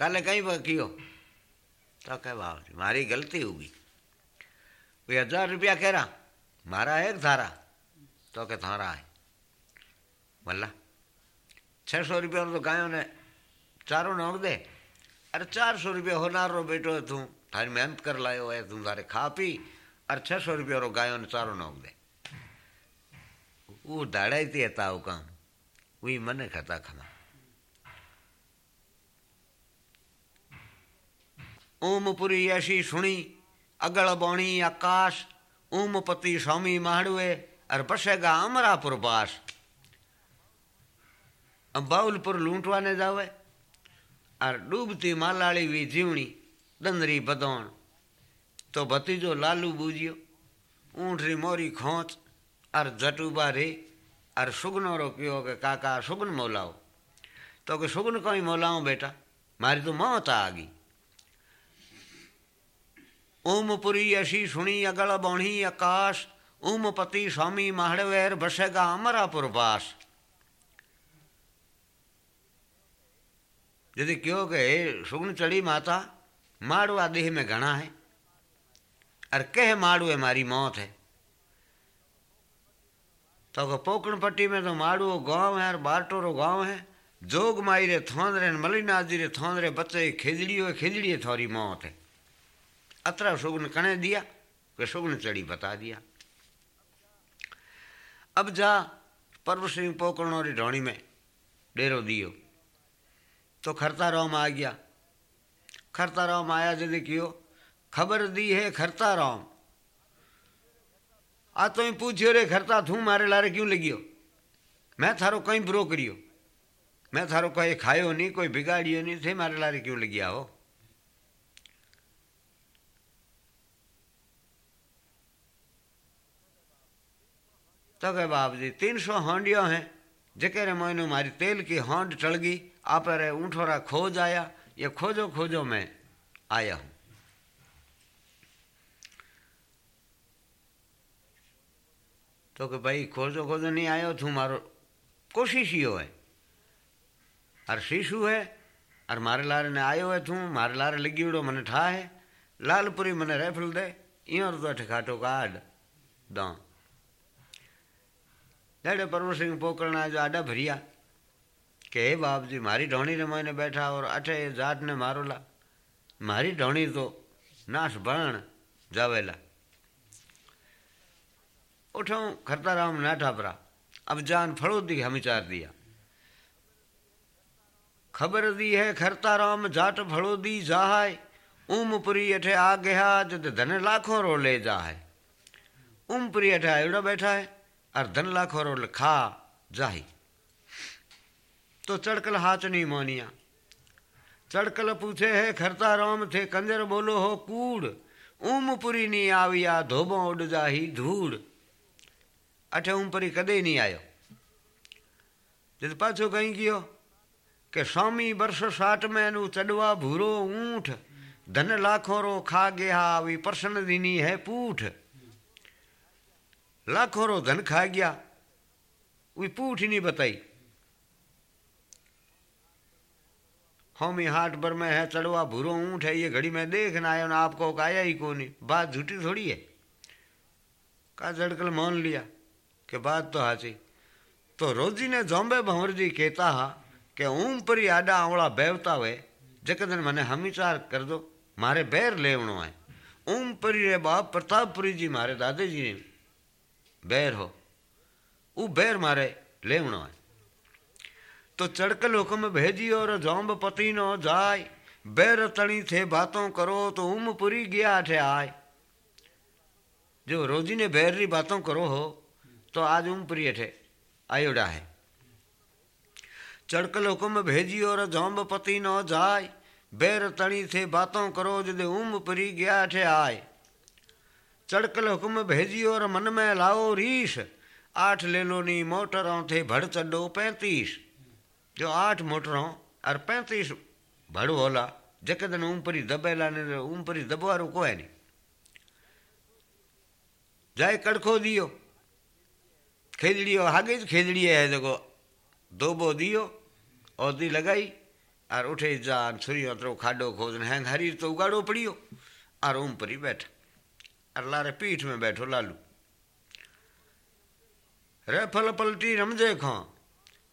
કાલે કંઈ કયો તો કે બાપ મારી ગલતી ઉગી ભાઈ હજાર રૂપિયા કેરા મારા હે ધારા તો કે ધારા હે વલ્લા છસો રૂપિયાનો તો ગાયો ને ચારો નવ દે અરે ચારસો રૂપિયા હોનારો બેટો તું તારી મહેનત કર લાયો હે તું તારે ખા પી અરે છસો રૂપિયાનો ગાયો ને ચારો નવ દે હું દાડાઈતી હતા આવું કામ હું મને ખાતા ખમા ओमपुरी ऐसी सुनी, अगल बौणी आकाश ओमपति स्वामी माड़ुए और बसेगा अमरापुर पास। बाउलपुर लूंटवाने जावे और डूबती मालाड़ी वी जीवनी दंदरी बदौण। तो भतीजो लालू बूजियो ऊँटरी मोरी खोच और जटूबा रे और सुगनो रो कहो के काका सुगन मोलाओ। तो के सुगन कोई मोलाओ बेटा, मारी तो मौत आ गई। ओमपुरी ऐसी सुनी अगल बौणी आकाश ओमपति स्वामी माहड़वेर बसेगा अमरापुर पास। यदि क्यों के सुगन चढ़ी माता, माड़वा देह में घना है, और कह माड़ू मारी मौत है। तो पोकण पट्टी में तो माड़ू गाँव है, और बारटोरो गाँव है जोग माई रे थोंदरे मलिनाथ जी रे थोंदरे, बच्चे खिजड़ी हो खिजड़ी थोड़ी मौत है। अतरा सुगन कने दिया, कि चढ़ी बता दिया। अब जा पर्व सिंह पोकरण और ढोणी में डेरो दियो। तो खरता राम आ गया। खरता राम आया जदि कियो, खबर दी है खरता राम आ तो ही पूछियो रे खरता, थू मारे लारे क्यों लगियो? मैं थारो कहीं बुरो करियो। मैं थारो कहीं खायो नहीं कोई बिगाड़ियो नहीं थे मारे लारे क्यों लगिया हो? तो कहे बाप जी तीन सौ हांडिया हैं। जके रे मोइनो मारी तेल की हांड टल गई आप रे ऊँठोरा खोज आया, ये खोजो खोजो मैं आया हूँ। तो कि भाई, खोजो खोजो नहीं आयो तू मारो कोशिश ही है। और शीशु है और मारे लारे ने आयो है तू मारे लारे लगी उड़ो, मने ठा है लालपुरी मने रेफल दे इं तो खाटो काड दो। ॾाढे परवर सिंह पोकरणा जो आॾा भरिया કે હે બાપજી મારી ઢોણીને મોઈને બેઠા ઓર અઠે જાતને મારોલા મારી ઢોણી તો નાશ ભણ जावेला उठो खरता राम नाठा परा अब जान फड़ो दी हमिचार दिया खबर दी है खरता राम जाट फड़ो दी जाहाय उमपुरी अठे आ गया जद धन लाखों रो ले जाए उमपुरी अठे आयोड़ा बैठा है और धन लाखों रो खा जाही तो चड़कल हाथ नहीं मोनिया चड़कल पूछे है खरता राम थे कंजर बोलो हो कूड़ ऊमपुरी नहीं आविया धोबो उड़ जाही धूड़ अठे ऊमपुरी कदे नहीं आयो जद पाछो कहीं कियो કે સ્વામી વર્ષ સાઠ में નું ચડવા ભૂરો ઊંઠ ધન લાખો રો ખા ગયા આવી પ્રસન્ન દીની હે પૂઠ लाखों रो धन खा गया। वे पूठ ही नहीं बताई। हाँ, होमी हाट पर में है चढ़वा भूरो ऊँट है, ये घड़ी में देखना आया ना आपको आया ही कौन बात झूठी थोड़ी है। का जड़कल मान लिया के बात तो हाची। तो रोजी ने जोबे भंवर जी कहता हा कि ऊम पर आडा आवड़ा बेवता हुए जकदन मैंने हमीचार कर दो, मारे बैर लेवणो है ऊम परी रे बाप प्रतापपुरी जी, मारे दादाजी ने बैर हो। वो बैर मारे लेवणो है तो चड़कल हुक्म भेजी और जोम्ब पति नो जाय बैर तणी थे बातों करो तो उम पुरी गया ठे आय जो रोजी ने बैर री बातों करो हो तो आज उम पुरी ठे आयोडा है। चड़कल हुक्म भेजी और जोम्ब पति नो जाय बैर तणी थे बातों करो जदे उम परी गया ठे आय चड़कल हुक्म भेजी और मन में लाओ रीस। आठ ले लो नी मोटरों थे भड़ चड्डो पैंतीस। जो आठ मोटरों और पैंतीस भड़ होला जकदन ऊपरी दबेला ने ऊपरी दबवारो को नहीं जाए कड़खो दियो, खेजड़ियो, हागे खेजड़ी है देखो दोबो दियो, औदी लगाई और उठे जान छुरी अतरो खाडो खोजन हैंग हरी तो उगाड़ो पड़ियो और ऊपरी पर बैठा। और लारे पीठ में बैठो लालू। रे फल पलटी रमजे खां,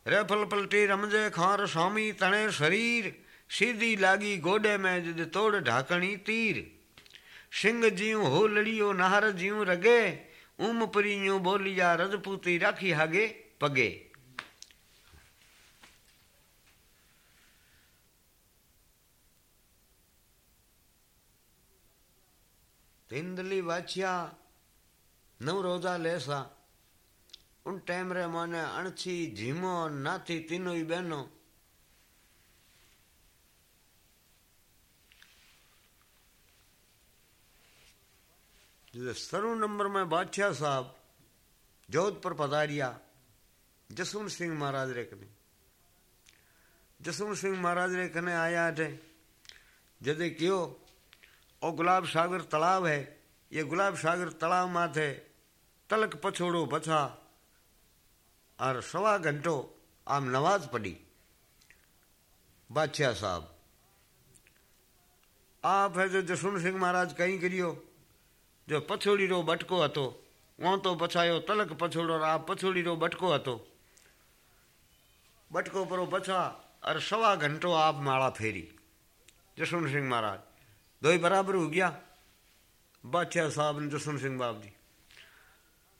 रे फल पलटी रमजे खां स्वामी तणे शरीर, सीधी लागी गोडे में जिद तोड़ ढाकणी तीर। सिंह जीव हो लड़ियो नाहर जीव रगे उम परियो बोलिया रजपूती राखी हागे पगे। तिंदली वाछिया नव रोजा लेसा। उन टाइम रे माने अणछी झीमो, नाथी तीनों बहनों। सरु नंबर में बादशाह साहब जोधपुर पधारिया, जसवंत सिंह महाराज रे कने। जसवंत सिंह महाराज रे कने आया थे। जदे और गुलाब सागर तालाब है। ये गुलाब सागर तालाब माथे तलक पछोड़ो बछा। और सवा घंटो आम नवाज़ पड़ी बादशाह साहब, आप है जो जसवंत सिंह महाराज कहीं करियो, जो पछोड़ी रो बटको हतो, वो तो पछायो तलक पछोड़ो आप पछोड़ी रो बटको हतो। बटको परो बछा और सवा घंटो आप माला फेरी। जसवंत सिंह महाराज दो ही बराबर हो गया। बादशाह साहब ने जसवंत सिंह बाब जी।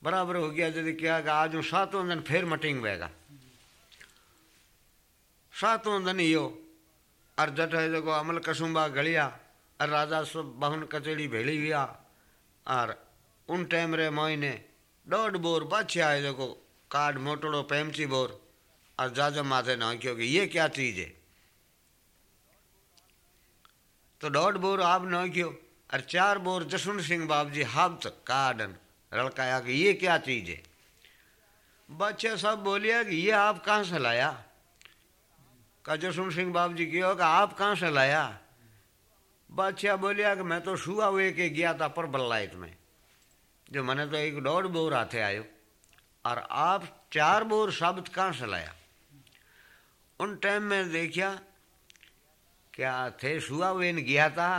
बराबर हो गया यदि क्या कि आज सातों दिन फिर मटिंग वेगा सातों दिन यो और जट है देखो अमल कसुम्बा गलिया और राजा सब बहुन कचेड़ी भेड़ी गया और उन टाइम रे मोइने डोड बोर बादशाह है देखो काट मोटड़ो पेमची बोर और जाजम माथे ना क्योंकि ये क्या चीज़ है? तो दौड़ बोर आप न क्यों। और चार बोर जसवंत सिंह बाब जी हाब्त कार्डन रड़काया कि ये क्या चीज़ है? बच्चे सब बोलिया कि ये आप कहाँ से लाया? का जसवंत सिंह बाब जी क्यों कि आप कहाँ से लाया? बादशाह बोलिया कि मैं तो सुआ हुए के गया था पर बल्लायत में। जो मैंने तो एक डोड़ बोर आते आयो। और आप चार बोर शब्द कहाँ से लाया? उन टाइम में देखा क्या थे? सुआ हुए गया था।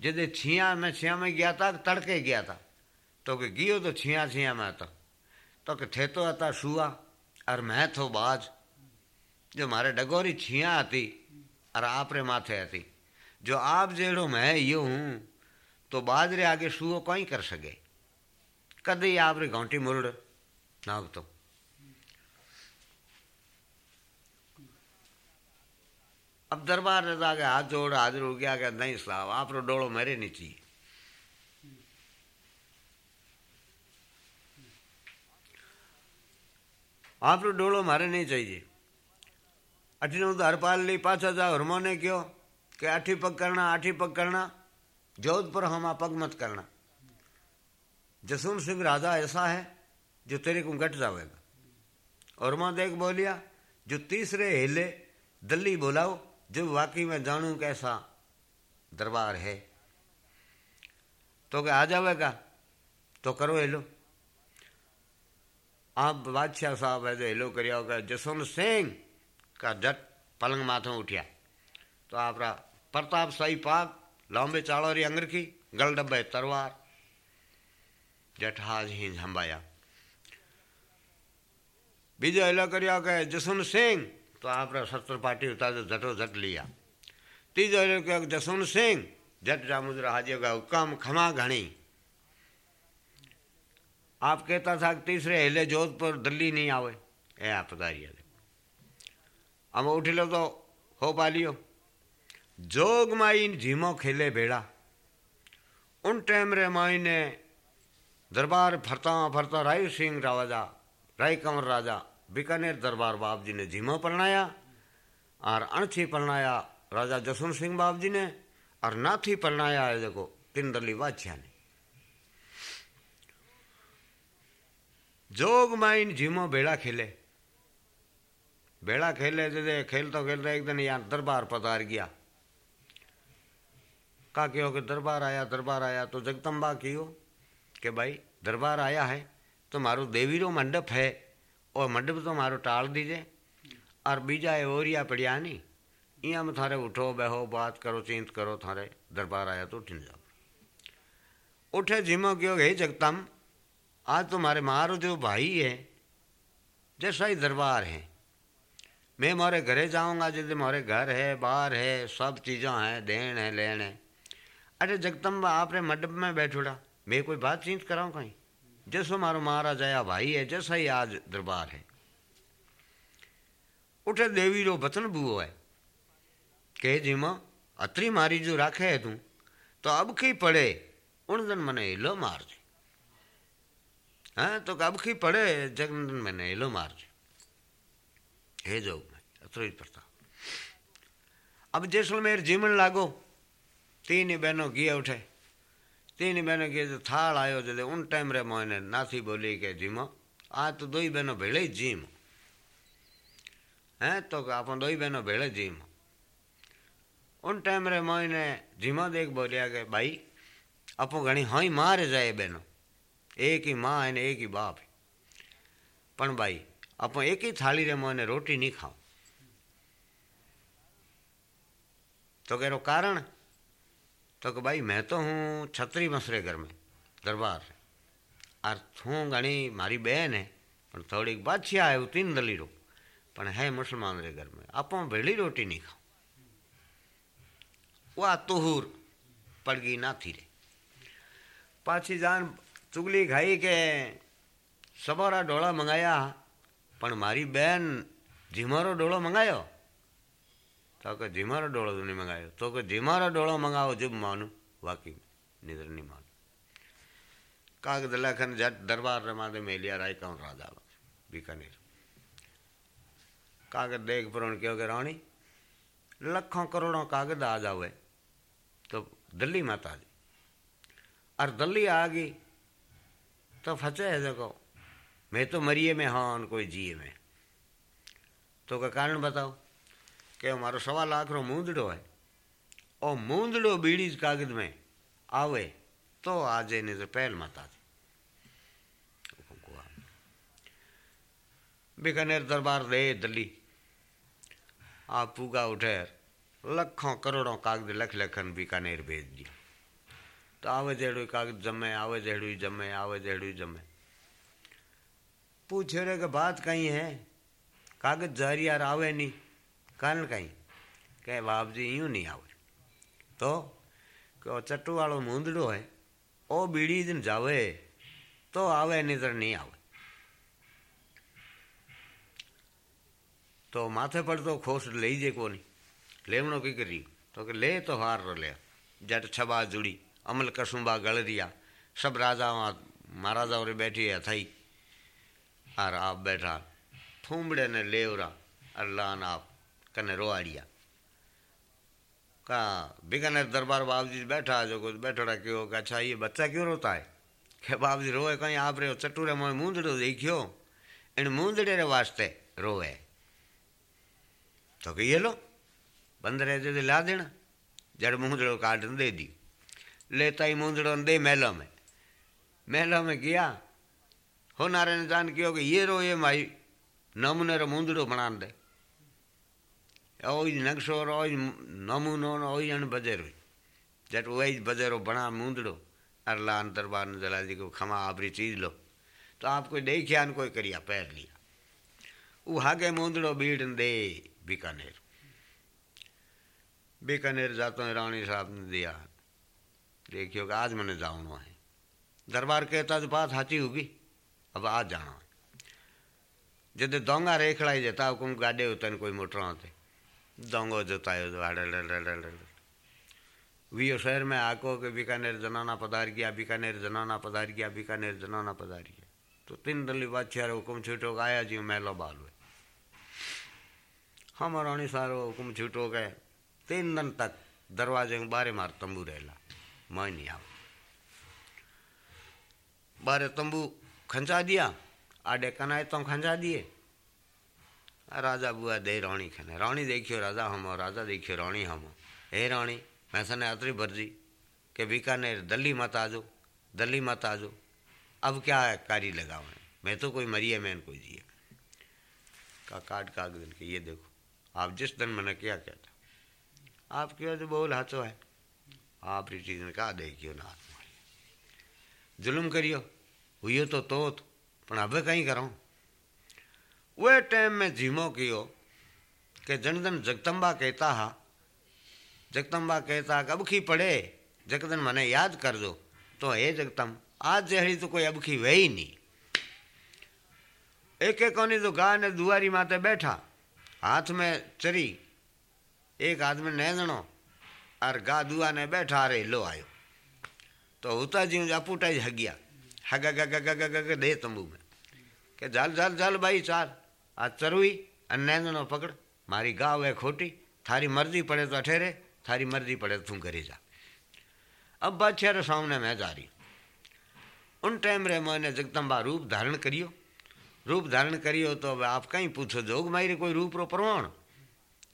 जदे छिया में छिया में गया था, तड़के गया था। तो कि गियो तो छिया छिया में था। तो कि थे तो आता सुआ और मैं थो बाज। जो मारे डगोरी छिया आती और आप रे माथे आती। जो आप जेड़ो मैं यो हूँ तो बाजरे आगे सुओ कहीं कर सके। कदे आप रे घंटी मुरड़ नाग तो। अब दरबार ने जाके हाथ जोड़ हाजिर हो गया कि नहीं साहब आप डोलो मेरे चाहिए। आप डोलो मारे नहीं चाहिए। अठीनो तो हरपाल ली, पाछा जाओ, हरमोने क्यों? कि आठी पग करना, आठी पग करना। जोधपुर हम पग मत करना। जसवंत सिंह राजा ऐसा है, जो तेरे को घट जाएगा और माँ देख बोलिया, जो तीसरे हिले, दल्ली बोलाओ जो वाकई में जानू कैसा दरबार है। तो क्या आ जाएगा तो करो हेलो आप बादशाह साहब है जो हेलो करिया होगा जसवंत सिंह का जट पलंग माथों उठिया। तो आप प्रताप साई पाक लांबे चाड़ोरी अंगरखी, गल डब्बे तरवार जठहाज ही झंबाया बीजो हेलो करिया के जसवंत सिंह तो आप शस्त्र पार्टी झटो झट लिया। तीजो हेलो कहो, जसवंत सिंह, झट जामुद्रा हाजियो का हुक्म खमा घणी। आप कहता था कि तीसरे हिले जोधपुर दिल्ली नहीं आवे। ए, आप पधारिया हम उठी लो तो हो पा लियो जोग माई झीमो खेले बेड़ा। उन टाइम रे माई ने दरबार फरता फरता राय सिंह राजा राय कंवर राजा बीकानेर दरबार बाब जी ने झीमो परणाया और अणछी परणाया राजा जसवंत सिंह बाब जी ने और नाथी परणाया है देखो तीन दली बादशाह ने जोग माइन झीमो बेड़ा खेले। बेड़ा खेले दे खेलता खेलता एक दिन यहाँ दरबार पधार गया। का कहो कि दरबार आया दरबार आया तो जगदम्बा कि भाई, दरबार आया है तो मारो देवीरो मंडप है। और मंडप तो मारो टाल दीजिए और बीजा है ओरिया पड़िया नहीं में थारे उठो, बहो, बात करो, चिंत करो, थारे दरबार आया तो उठने जाओ। उठे जिमो क्यों हे जगतम? आज तो मारे जो भाई है जैसा ही दरबार है। मैं मारे घरे जाऊँगा जैसे मारे घर है बाहर है, सब चीज़ें हैं देन है लेन है। अरे जगतम आपने मंडप में बैठोड़ा मैं कोई बात चीत कराऊँ कहीं? जैसो मारो महाराज आया भाई है, जैसा ही आज दरबार है। उठे देवी रो बचन बुओ है। कहे जी माँ, अतरी मारी जो राखे है तू तो अब की पड़े उन दिन मने हिलो मार दे हाँ तो अब की पड़े जगन मैंने हिलो मार दे हे जो अतरो ही पड़ता अब जैसलमेर जीवन लागो, तीन बहनों किए उठे। तीन बहनों किए जो थाल आयो जल्दी उन टाइम रे मोने नाथी बोली के जीमो आ तो दो बहनों भेड़े ही जीम। हैं तो आप दो बहनों भेड़े जीम। उन टाइम रे मोने जीमो देख बोलिया के, भाई अपो घणी हई मार जाए बहनों। एक ही माँ है एक ही बाप है। पण भाई, आप एक ही थाली रे मोने रोटी नहीं खाओ। तो कह कारण? तो कि भाई मैं तो हूँ छतरी मसरे घर में दरबार और थू घनी मारी बहन है પણ થોડીક બાદશાહ આવ્યું તીન દલીરો પણ હે મુસલમાન રે ઘર में आप भेड़ी रोटी नहीं खाओ वो तुहूर पड़गी ना थी रे पाछी जान चुगली खाई के સવારા ડોળા મંગાયા પણ મારી બેન જીમારો ડોળો મંગાયો તો કે જીમારો ડોળો તો નહીં મંગાયો તો કે જીમારો ડોળો મંગાવો જબ માનું વાકી નિદ્ર નહીં માનું કાગદ લખન જટ દરબાર રમાદે મેલિયા રાય કહું રાજા बीकानेर कागज देख पुरण क्यों के रानी लखों करोड़ों कागज आ जावे तो दिल्ली माता जी और दिल्ली आ गई तो फंसे है देखो मैं तो मरिए में हाँ कोई जिए में तो का कारण बताओ सवा लाख रो मूंदड़ो है और मूंदड़ो बीड़ी कागज़ में आवे तो आज ने तो पहल माता थी बीकानेर दरबार दे दिल्ली आप पूगा उठे लखों करोड़ों कागज़ लख लखन बीकानेर भेज दिया तो आवे जड़ो कागज़ जमे आवे जड़ो जमे आवे जड़ो जमे पूछे रे के बात कहीं है कागज़ जारी यार आवे नहीं कन कहीं कह बाप जी यूँ नहीं आवे तो क्यों चट्टू वालो मूंदड़ो है ओ बीड़ी दिन जावे तो आवे नहीं नहीं आवे तो माथे पर तो खोस ले जे को नहीं लेवनो की करी तो के ले तो हार रो ले जट छबा जुड़ी अमल कसुंबा गल दिया सब राजा महाराजा और बैठी है थई और आप बैठा थूमड़े ने लेवरा अल्लाह आप कने रोआड़िया का बीकानेर दरबार बाबू जी बैठा, जो कुछ बैठोड़ा क्यों? कि अच्छा ये बच्चा क्यों रोता है? कि बाबू जी रोए कहीं? आप रे चटूरे मोए मूंदड़ो देखियो। इन मूंदड़े रे वास्ते रोए। तो कि ये लो बंद रहे दे ला देना। जड़ मूंदड़ो काट दे दी। लेता ही मूंदड़ो दे महलों में। महलों में गया हो नारायण जान कियो कि ये रो ये माई, नमूने रो मूंदड़ो बना दे। ओई नक्शो ओई नमूनो ओई अन बजेरो। जट वही बजेरो बना मूंदड़ो अरला जला जी को खमा आपरी चीज़ लो। तो आप कोई देखिया न कोई करिया पैर लिया। वो हागे मूंदड़ो बीड़ दे बीकानेर। बीकानेर जातो है रानी साहब ने दिया। देखियो कि आज मैंने जाना है। दरबार कहता तो बात साची होगी। अब आज जाना है। जब दोंगा रेखड़ाई जाता हुकुम गाडे होता कोई मोटर होते दोंगो जोतायो तो आड़े वीओ शहर में आको के बीकानेर, जनाना पधार गया, बीकानेर, जनाना पधार गया, बीकानेर, जनाना पधार गया। तो तीन दली बादशाह हुकुम छूटो आया जी मेलो बाल हुए। हम रानी सारो हुकुम छूटो गए। तीन दिन तक दरवाजे में बारे मार तंबू रहेला। मैं नहीं आओ बारे तंबू खंचा दिया, आडे कनाए तो खंचा दिए। राजा बुआ दे रानी खेने। राणी देखियो राजा हम राजा देखियो राणी हमो। हे राणी मैं सने अतरी भरजी के बीकानेर दली मत आजो दली मत आजो। अब क्या है कारी लगा मैं तो कोई मरी है मैंने कोई जिए का काट का दिन के ये देखो, आप जिस दिन मैंने क्या क्या था? आप क्यों जो बोल हाथों है? आप री ने कहा देखियो ना जुलम करियो हुई तो तोत पर अब कहीं कराऊँ? उहे टाइम में ज़िमो कियो के जनदन ॼण जगदम्बा कहता हा जगदम्बा कहता कि अबखी पड़े जगदन मने याद कर दो तो हे जगतम आज जहरी तो कोई अबखी वे ही नहीं एक एक कोनी तो गाय ने दुआरी माते बैठा, हाथ में चरी, एक हाथ में नैदणो और गा दुआ ने बैठा रे लो आयो। तो हुता जी जापूटा हगिया, हग हग हग हग हग, दे तंबू में। के जाल जाल जाल भाई, चाल। આ ચરવી અને નૈંદનો પકડ મારી ગાવ है खोटी थारी मर्जी पड़े तो ठहरे थारी मर्जी पड़े तो तुम करी जा अब बादशाह सामने मैं जा रही उन टाइम रे मैंने जगदम्बा रूप धारण करियो रूप धारण करियो तो अब आप कहीं पूछो जोग मारी कोई रूप रो प्रमाण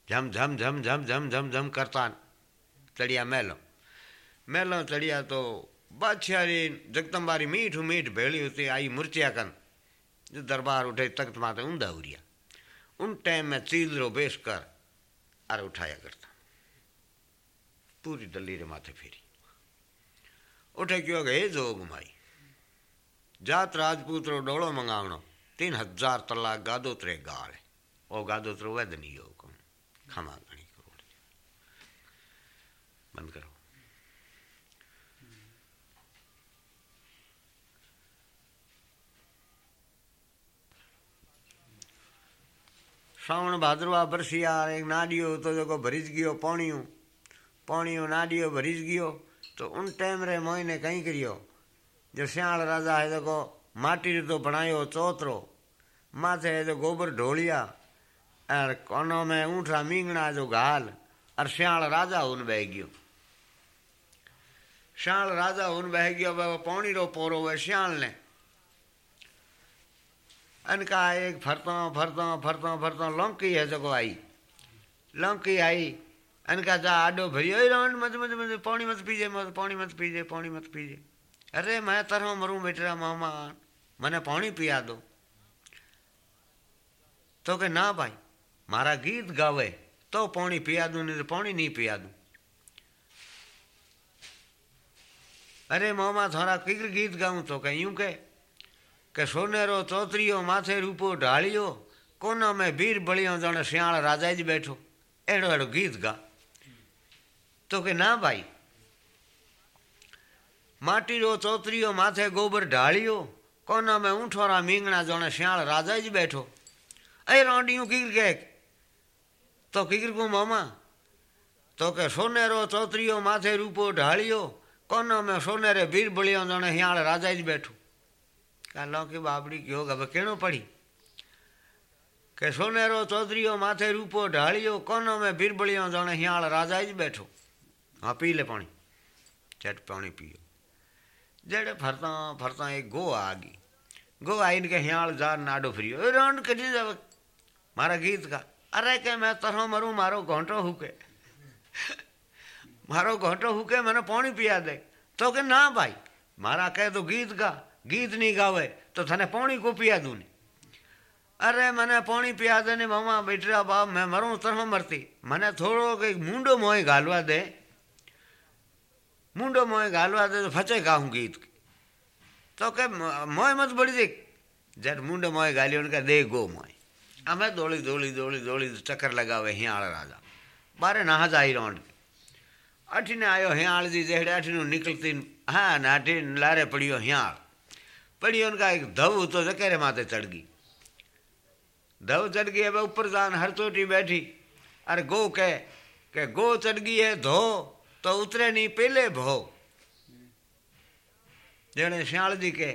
झम झम झम झम झम झम झम करता चढ़िया मेलो मेलो चढ़िया तो बादशाह री जगदम्बारी मीठ मीठ भेड़ी होती आई मुर्चिया कन जो दरबार उठे, तख्त माते ऊंधा उरिया। उन टाइम में चील रो बेस कर, अरे उठाया करता। पूरी दली रे माथे फेरी। उठे क्यों गए? जो माई, जात राजपूत रो डोलो मंगावणो, तीन हज़ार तलाक गादोत्रे गाल ओ गादोत्रो वेदनी योग खमा गणी करोड़। बंद करो। શ્રાવણ ભાદરવા બરસિયા એક નાડિયો તો જેકો ભરી જ ગયો પોણિયું પોણિયું નાડિયો ભરી જ ગયો તો उन टाइम रे मोइने कहीं करियो जो सियाल राजा है देखो माटी तो बनायो चौतरो माथे है जो गोबर ढोलिया और कोनों में ऊँठा मींगना जो घाल और सियाल राजा उन बह गयो सियाल राजा उन बह गयो पौनी रो पोरो वे सियाल ने अनका एक फरता फरता फरता, फरतों, लौकी है जगो आई। लौकी आई, अनका जा आडो भरियो ही रहन मत मत मत पानी मत पीजे मत पानी मत पीजे पानी मत पीजे। अरे मैं तरह मरूं बेटरा मामा मैंने पानी पिया दो। तो के ना भाई, मारा गीत गावे तो पानी पिया दू, नहीं तो पानी नहीं पिया दू। अरे मामा, थोड़ा किगर गीत गाऊं तो कहीं, यूँ कह કે સોનેરો ચોતરીઓ માથે રૂપો ઢાળ્યો કોનો મેં વીર બળ્યો જાણે શિયાળ રાજા જ બેઠો એડો એડો ગીત ગા તો કે ના ભાઈ માટીરો ચોતરીઓ માથે ગોબર ઢાળ્યો કોના મેં ઊંઠોરા મીંગણા જાણે શિયાળ રાજા જ બેઠો એ રોંડિયું કીર કે તો કીર કું મામા તો કે સોનેરો ચોતરીઓ માથે રૂપો ઢાળ્યો કોનો મેં સોનેરે વીર બળ્યો જાણે શિયાળ રાજા જ બેઠો કાલો કે બાબડી કયો હવે કેણો પડી કે સોનેરો ચૌધરીઓ માથે રૂપો ઢાળ્યો કોનો મેં બીરબળિયો જાણે હિયાળ રાજા જ બેઠો હા પી લે પાણી ચટ પાણી પીયો જડે ફરતા ફરતા એક ગો આગી ગો આવીને કે હિયાળ जार નાડો ફર્યો એ રંડ કઢી જાવ મારા ગીત કા અરે કે મેં તરો મરું મારો ઘોંટો હુકે મારો ઘોંટો હુકે મને પાણી પીયા દે તો કે ના ભાઈ મારા કહે તો ગીત ગા ગીત નહીં ગાવે તો તને પાણી કો પિયા દઉં ને અરે મને પાણી પિયા દે ને મામા બેઠા બાપ મેં મરું તરફ મરતી મને થોડો કંઈક મૂંડો મોય ઘાલવા દે મૂંડો મોય ઘાલવા દે તો ફચે ગાઉં ગીત તો કે મોય મત બળી દે જ્યારે મૂંડો મોય ગાલ્યો ને કે દે ગો મોય અમે દોડી દોડી દોડી દોડી ચક્કર લગાવે હિયાળ રાજા બારે ના જ આવી રોંડ અઠીને આવ્યો હિયાળજી જેડે અઠીનું નીકળતી હા ને અઠી લારે પડ્યો હિયાળ पड़ी उनका एक धव तो जकेरे माथे चढ़ गई। धव चढ़ गई अब ऊपर जान, हर चोटी बैठी। अरे गो कह के गो चढ़ गई है, धो तो उतरे नहीं पहले भो। जने श्याल जी के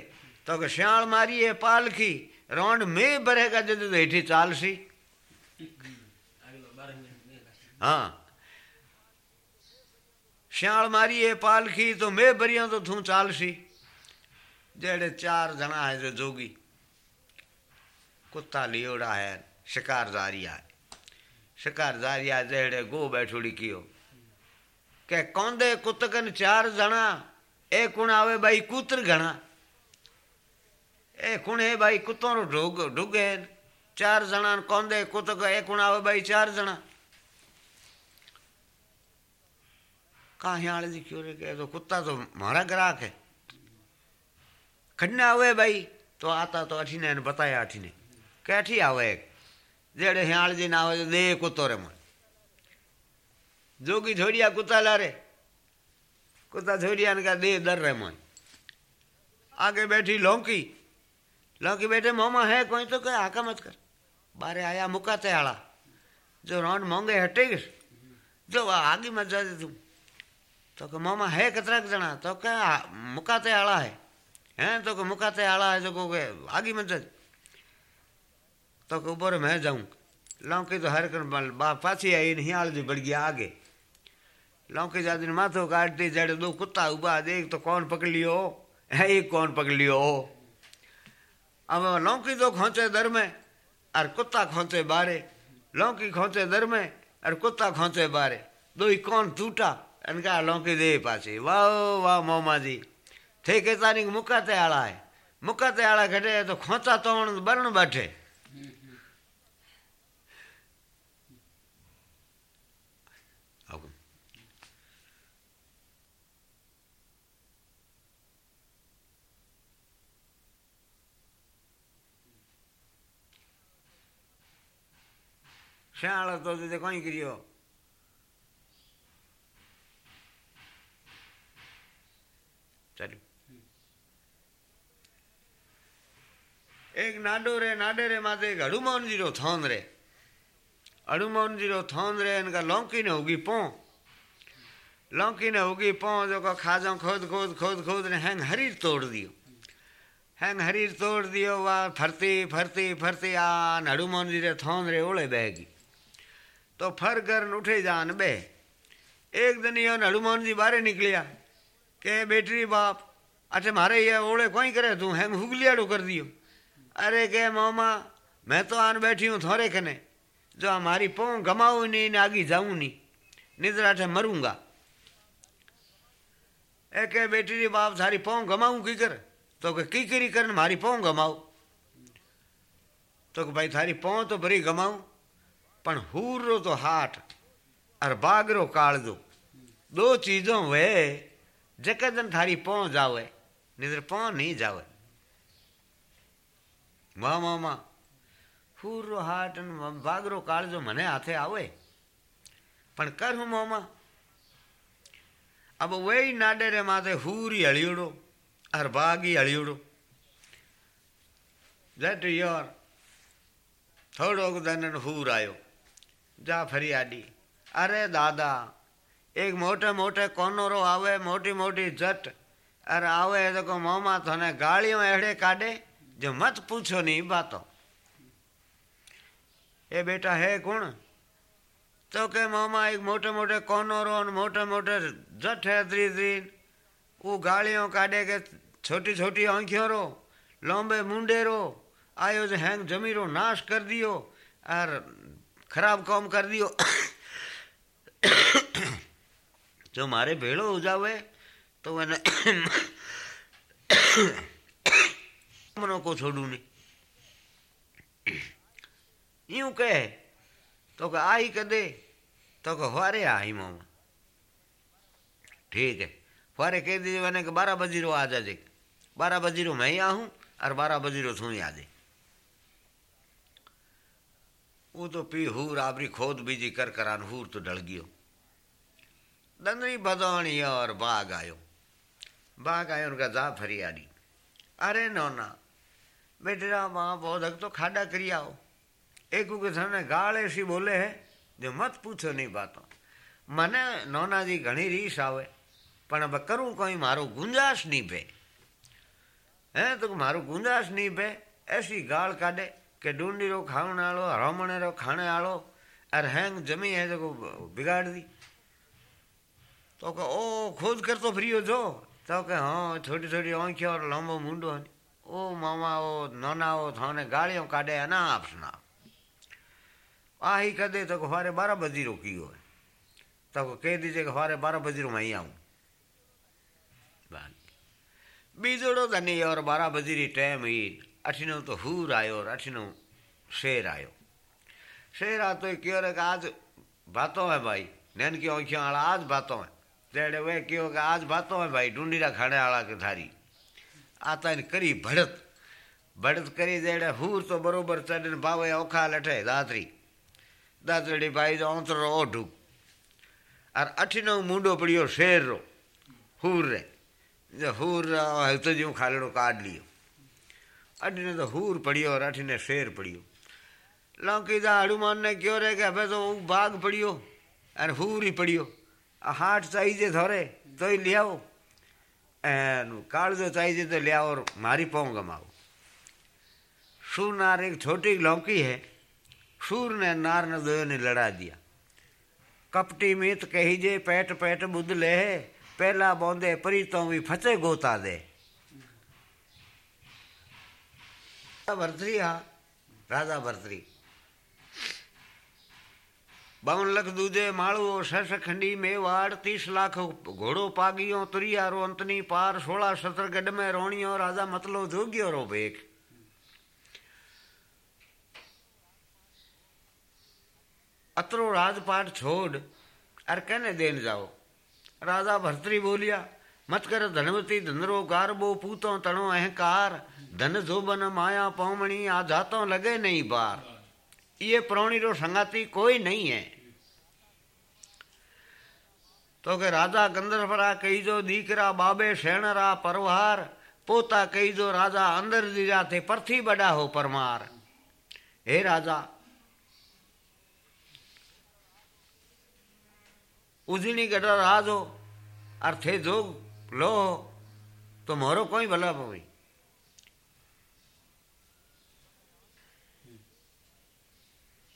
तो श्याल मारी है पालखी रोंड में भरेगा जद हेठी चाल सी। हाँ। श्याल मारी है पालखी तो मैं भरिया तो तू चाल सी। जेड़े चार जना है जो जोगी, कुत्ता लियोड़ा है शिकार जारिया है। शिकार जारिया जेड़े गो बैठोड़ी कियो। के कौंदे कुतकन चार जना, ए कुण आवे भाई कुत्र घना ए कुण है भाई कुत्तों रो ढुग, ढुगे चार जना कौंदे कुतक ए कुण आवे भाई चार जना। कहा यहाँ जी क्यों रे कहे तो कुत्ता तो हमारा ग्राहक है? खन्ने आवे भाई? तो आता तो अठी ने बताया अठीने। क्या अठी आवे? जेड़े हियाल जी ना आवे दे कुत्तो रे मन। जोगी झोड़िया कुत्ता ला रे कुत्ता झोड़िया ने का दे दर रे मन। आगे बैठी लौकी। लौकी बैठे, मोमा, है कोई? तो कह आका मत कर। बारे आया मुकाते आला। जो रोन मोंगे हटेगी जो आगे मत जा तू। तो मामा, है कतरा जना तो क्या मुकाते आला है। हैं तो के मुकाते आला है जो को आगे जा तो के ऊपर मैं जाऊँ लौकी तो हर कर बाप पाछी आई हियाल जी बढ़ गया आगे लौकी जाती ने माथो काटती जड़े दो कुत्ता उबा देख तो कौन पकड़ लियो है एक कौन पकड़ लियो अब लौकी तो खोचे दर में और कुत्ता खोचे बारे लौकी खोचे दर में और कुत्ता खोचे बारे दो ही कौन टूटा इनका लौकी दे पाछे वाह वाह मोमा जी ઠેકેદારી મુકાતે આળા હે મુકાતે આળા ઘટે તો ખોંચા તોણ બરણ બાઠે શાળા તો તે કોઈ કર્યો એક નાડોરે નાડેરે માથે એક હડુમાનજીરો થોન રે હડુમાનજીરો થોન રે એને કા લોંકીને ઉગી પો લોंकीને ઉગી પો જો કા ખાજો ખોદ ખોદ ખોદ ખોદ ને હેંગ હરીર તોડ દિયો હેંગ હરીર તોડ દિયો વા ફરતી ફરતી ફરતી આ હડુમાનજીરે થોન રે ઓળે બેગી તો ફર કર ઉઠી જા ને બે એક દનિયો હનુમાનજી બારે નીકળ્યા કે બેટરી બાપ અટલે મારે એ ઓળે કોઈ કરે તું હેંગ હુગલિયાડું કરી દિયો अरे के मामा मैं तो आन बैठी हूँ थोड़े कने जो हमारी पों गमाऊ नहीं आगे जाऊँ नहीं निद्रा ठे मरूँगा ए के बेटी बाप थारी पों गमाऊं की कर तो के की करी कर मारी पों गमाऊ तो भाई थारी पों तो भरी गमाऊं पण हूरो तो हाट और बागरो काल दो दो चीज़ों वे जके दिन थारी पों जावे निद्र पों नहीं जावे વાહ વાહ વાહ હુરો હાટ વાગરો કાળજો મને હાથે આવે પણ કર હું મોમાં अब वही नाडे रे माथे हूरी हलियोड़ो और बागी हलियोड़ो जट योर थोड़ो दिन हूर आयो जा फरियाडी अरे दादा एक मोटे मोटे कोनोरो आवे मोटी मोटी जट अरे आवे तो मोमा थने गालियों एड़े काढे जो मत पूछो नहीं बातों ये बेटा है कौन तो के मामा एक मोटे मोटे कोनोरो मोटे मोटे जट है द्री द्री वो गालियों काटे के छोटी छोटी आंखियों रो लंबे मुंडे रो आयो जो हैंग जमीरो नाश कर दियो और खराब काम कर दियो जो मारे भेड़ो हो मनो को छोड़ू नहीं। यूँ कहे तो કે आई कदे? तो કે हवारे आई मामा। ठीक है। फुआरे कह दीजिए, मैंने कि बारह बजी रो आ जाजे। बारह बजी रो मैं ही आहूँ और बारह बजी रो तू ही आ जाए वो तो पी हूर आबरी खोद बीजी कर करान हूर तो डल गयो। दंदरी बदौणी और बाघ आयो। बाघ आयो, उनका जा फरियादी अरे नौना बेटा वहाँ बहुत तो खाडा करी आओ एक के सामने गाल ऐसी बोले है जो मत पूछो नहीं बातों મને નોનાજી ઘણી રીસ આવે પણ હવે કરું કોઈ મારો ગુંજાશ નહીં પે હે તો મારું ગુંજાશ નહીં પે એસી ગાળ કાઢે કે ડુંડીરો ખાવણ આળો રમણેરો ખાણે આળો અરે हैंग जमी है जो बिगाड़ दी तो કે ओ खोज कर तो फ्री हो जो तो કે हाँ छोटी छोटी आंखें और लंबो मुंडो ओ मामा ओ नोना ओ थाने गाड़ियों काढ़े ना आप सुना आ ही कदे तो हमारे बारह बजी रोकी हो तो कह दीजिए कि हमारे बारह बजे मैं ही आऊँ बीजोड़ो धनी और बारह बजी री टाइम ही अठिनो तो हूर आयो और अठिनो शेर आयो शेर आ तो क्यों रे आज बातों है भाई नैन की आंखियों वाला आज बातों है जेड़े वे क्यों कि आज बातों है भाई ढूंढीरा खाने वाला के थारी आता करी भड़त भड़त करी जेड़े हूर तो बरोबर चढ़ बावे औखा लठे दातरी दातरी भाई जो औतरो ओढू और अठीनो मुंडो पड़ियो शेर रो हूर रे जो हूर तो जो खालड़ो काट लियो अठीने तो हूर पड़ियो और अठीने शेर पड़ियो लौकी दा हनुमान ने क्यों रे कि अबे तो बाघ पड़ियो और हूर ही पड़ियो हाट चाहिए काल चाहिए तो लियाओ और मारी पाऊँ गमाओ। सूर नार एक छोटी लौकी है। सूर ने नार ने दो ने लड़ा दिया। कपटी मित कही जे, पैट पैट बुद्ध ले पहला बौंदे परी तो भी फचे गोता दे। भरतरी हा, राजा भरतरी। बावन लख दूजे माड़ो शश खंडी मेवाड़ तीस लाख घोड़ो पागियो तुरियारो अंतनी पार सोलह सत्र गड में रोणियो राजा मतलो जोगियो रो बेख अतरो राजपाट छोड़ अर कहने देन जाओ राजा भरतरी बोलिया मत कर धनवती धनरो गारबो पूतो तणो अहंकार धन जोबन माया पौमणी आ जातो लगे नहीं बार ये प्रोणी रो संगाती कोई नहीं है। तो के राजा गंधर्वरा कही जो दीकरा, बाबे शेणरा परवार पोता कही जो राजा अंदर दीरा थे परथी बड़ा हो परमार। हे राजा, उजनी गडर राजो और थे जोग लो तो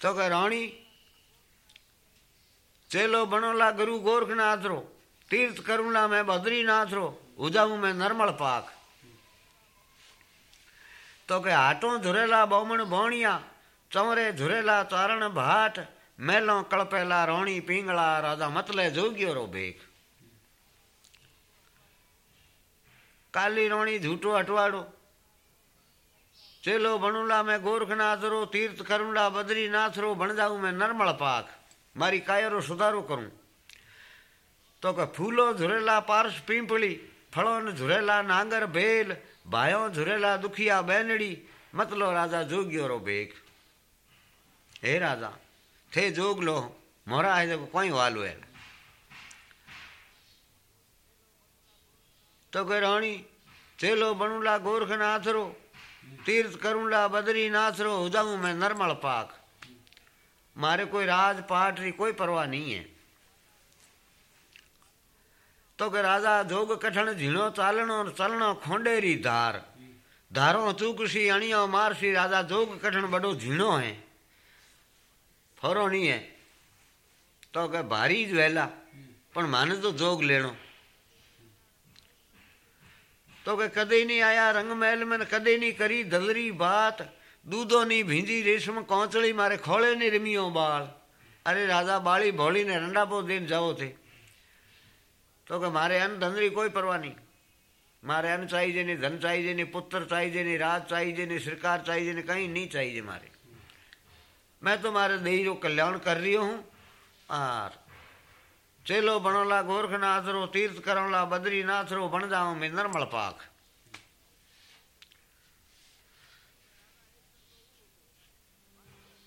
मोरो कोई भला पवी तो कह रानी चेलो बनोला गुरु गोरखनाथ रो तीर्थ करुणा में बद्रीनाथ रो उजाऊ में नरमल पाक तो के हाटों झुरेला बोमण भोणिया चौरे झुरेला चारण भाट मेलो कड़पेला रोणी पिंगला राजा मतले जोगियो रो बेख काली रोणी झूठो हटवाड़ो चेलो बणुला में गोरखनाथ रो तीर्थ करुणा बद्रीनाथ रो बन जाऊ में नरमल पाक। मारी कायरो सुधारो करूँ। तो के फूलो झुरेला पींपली फलों झुरेला नांगर बेल भायो झुरेला दुखिया बैनड़ी, मतलो राजा जोगियो रो बेग। हे राजा, थे जोग लो, मोरा है देखो कोई वालो है। तो कह रानी चेलो बनुला गोरखनाथ रो तीर्थ करुणा बद्रीनाथ रो उजाऊ में नरमल पाक। मारे कोई राज पाठ री कोई परवाह नहीं है। तो के राजा जोग कठण झीणो चालणो चलणो खोंडेरी धार। धारो चूकसी अणियो मारसी राजा जोग कठण बड़ो झीणो है। फरो नहीं है। तो के भारी ज वेला, पण माने तो जोग लेनो तो के कदे नहीं आया रंग महल में कदे नहीं करी दलरी बात। दूधो नहीं भींजी रेशम कौचड़ी मारे खोले नहीं रमियो बाल। अरे राजा बाली भोली ने रंडा पो दिन जाओ थे। तो के मारे अन्न धंधरी कोई परवाह नहीं। मारे अन्न चाहिए नहीं धन चाहिए नहीं पुत्र चाहिए नहीं राज चाहिए नहीं सरकार चाहिए नहीं कहीं नहीं चाहिए मारे। मैं तो मारे देही रो कल्याण कर रही हूँ। और चेलो बनोला गोरखनाथ रो तीर्थ करोला बद्रीनाथ रो बन जाओ मैं नर्मल पाक।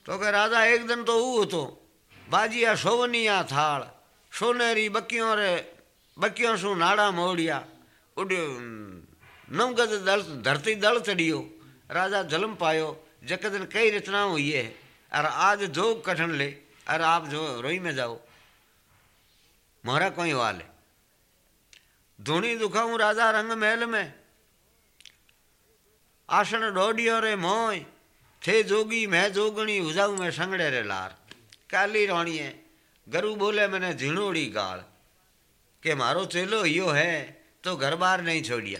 तो के राजा एक दिन तो वो तो बाजिया सोवनिया थाल सोनेरी बकियों रे, बकियों सु नाड़ा मोड़िया, उड्यो नवगद दल, धरती दल चढ़ियो, राजा जलम पायो, जक दिन कई रचना हुई है और आज जो कठन ले और आप जो रोई में जाओ। मोरा कोई वाले धुनी दुखाऊं राजा रंग महल में आसन डोडियो रे मोय थे जोगी मैं जोगणी हुजाऊ में संगड़े रे लार काली रोणी है गरु बोले मैंने झीणोड़ी गाल के मारो चेलो यो है तो घर बार नहीं छोड़िया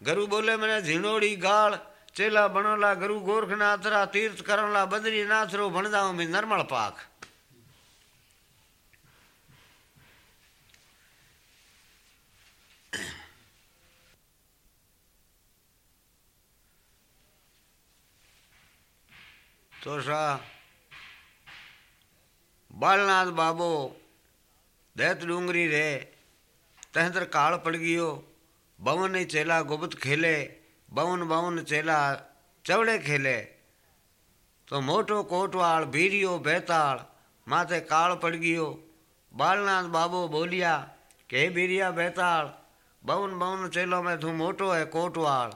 गरु बोले मैंने झीणोड़ी गाल चेला बनोला गरु गोरखनाथ रा तीर्थ करणला बद्रीनाथ रो जाऊँ मैं नरमल पाक तो बालनाथ बाबो, दैत डूंगरी रे, तहतर काल पड़ गयो, बवन ही चेला गुप्त खेले, बवन बवन चेला चवड़े खेले। तो मोटो कोटवाल भीरियो बेताल, माथे काल पड़ गयो। बालनाथ बाबो बोलिया, के भीरिया बेताल, बवन बवन चेलो में तू मोटो है कोटवाल।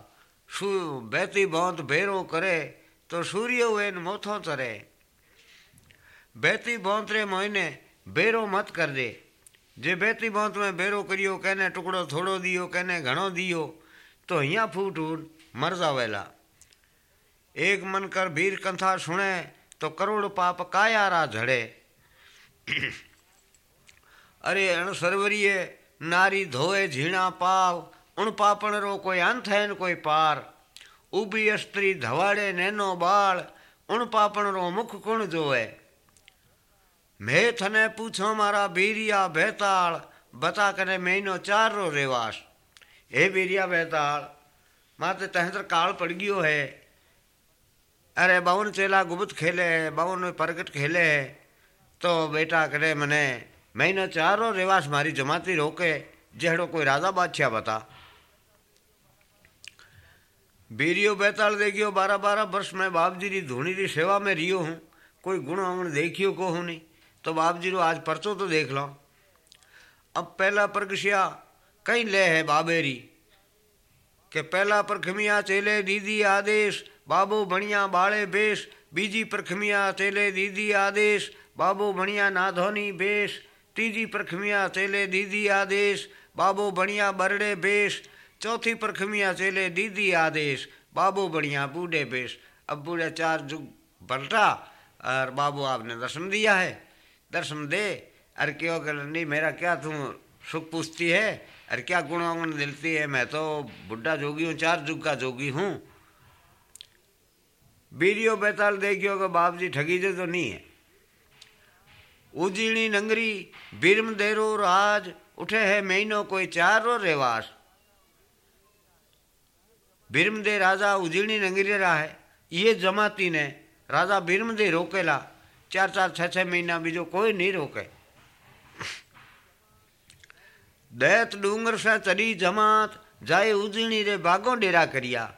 शु, बेती बहुत भेरों करे तो सूर्य हुए मोथो चरे बेती बहुत रे मोइने बेरो मत कर दे जे बेती बहुत में बेरो करियो कहने टुकड़ो थोड़ो दियो कहने घणो दियो तो हिया फूट उठ मर जावेला एक मन कर वीर कंथा सुने तो करोड़ पाप कायारा झड़े अरे अण सरवरिये नारी धोए झीणा पाव उण पापण रो कोई अंत है न कोई पार उबी स्त्री धवाड़े नैनो बाल उण पापण रो मुख कुण जोए मैं थने पूछो मारा बीरिया बेताल बता करे महीनो चार रो रेवास हे बीरिया बेताल माते तहतर काल पड़ गयो है अरे बावन चेला गुप्त खेले है बावन प्रगट खेले है तो बेटा करे मने महीनो चारो रेवास मारी जमाती रोके जहड़ो कोई राजा बादशाह बता बीरियो बेताल देखियो बारह बारह वर्ष मैं बाप जी री धूनी री सेवा में रियो हूँ। कोई गुण अवण देखियो को हूँ नहीं। तो बाप जी रो आज परचो तो देख लो। अब पहला प्रगशिया कहीं ले है बाबेरी? के पहला प्रखमिया चेले दीदी आदेश, बाबो बणिया बाळे बेश। बीजी प्रखमिया चेले दीदी आदेश, बाबो बणिया नाधोनी बेश। तीजी प्रखमिया चेले दीदी आदेश, बाबो बणिया बरड़े बेश। चौथी प्रखमिया चेले दीदी आदेश, बाबू बढ़िया बूढ़े बेश अब बूढ़े चार जुग पलटा और बाबू आपने दर्शन दिया है। दर्शन दे, अरे क्यों कर नहीं, मेरा क्या तुम सुख पूछती है? अरे क्या गुण गुण दिलती है? मैं तो बुढ़ा जोगी हूँ, चार जुग का जोगी हूँ। बीरियो बेताल देखियो कि बाप जी ठगी जो तो नहीं है। उजीणी नंगरी, बिरम देरो राज, उठे है महीनो कोई चार रो रेवास। ભીરમદે રાજા ઉજીણી નંગરી રહ્યા હે એ જમાતીને રાજા ભીરમદે રોકેલા ચાર ચાર છ છ મહિના બીજો કોઈ નહીં રોકે દૈત ડુંગર સે ચડી જમાત જાય ઉજીણી રે ભાગો ડેરા કર્યા